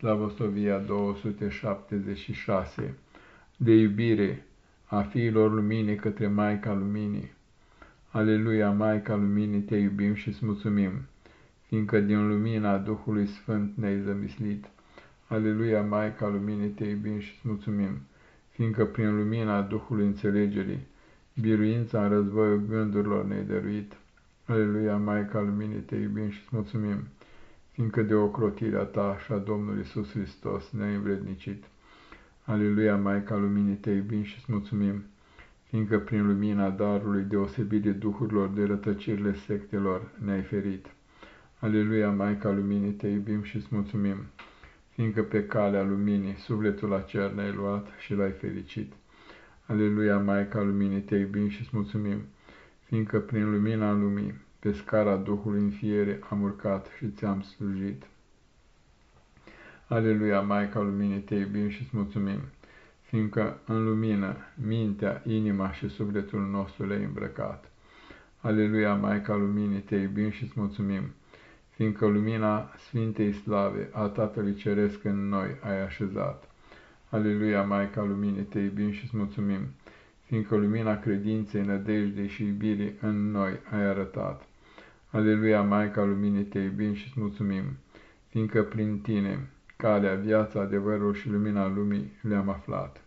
Slavosovia 276, de iubire a fiilor luminii către Maica Luminii. Aleluia, Maica Luminii, te iubim și îți mulțumim, fiindcă din lumina Duhului Sfânt ne-ai zămislit. Aleluia, Maica Luminii, te iubim și îți mulțumim, fiindcă prin lumina Duhului Înțelegerii, biruința în războiul gândurilor ne-ai dăruit. Aleluia, Maica Luminii, te iubim și îți mulțumim, fiindcă de ocrotirea ta și a Domnului Iisus Hristos ne-ai învrednicit. Aleluia, Maica Luminii, te iubim și îți mulțumim, fiindcă prin lumina darului deosebit de duhurilor de rătăcirile sectelor ne-ai ferit. Aleluia, Maica Luminii, te iubim și îți mulțumim, fiindcă pe calea luminii sufletul la cer ne-ai luat și l-ai fericit. Aleluia, Maica Luminii, te iubim și îți mulțumim, fiindcă prin lumina lumii, pe scara Duhului în fiere am urcat și ți-am slujit. Aleluia, Maica Luminii, te iubim și îți mulțumim, fiindcă în lumină mintea, inima și sufletul nostru le-ai îmbrăcat. Aleluia, Maica Luminii, te iubim și îți mulțumim, fiindcă lumina Sfintei Slave a Tatălui Ceresc în noi ai așezat. Aleluia, Maica Luminii, te iubim și îți mulțumim, fiindcă lumina credinței, nădejdei și iubirii în noi ai arătat. Aleluia, Maica Luminii, te iubim și îți mulțumim, fiindcă prin tine calea, viața, adevărul și lumina lumii le-am aflat.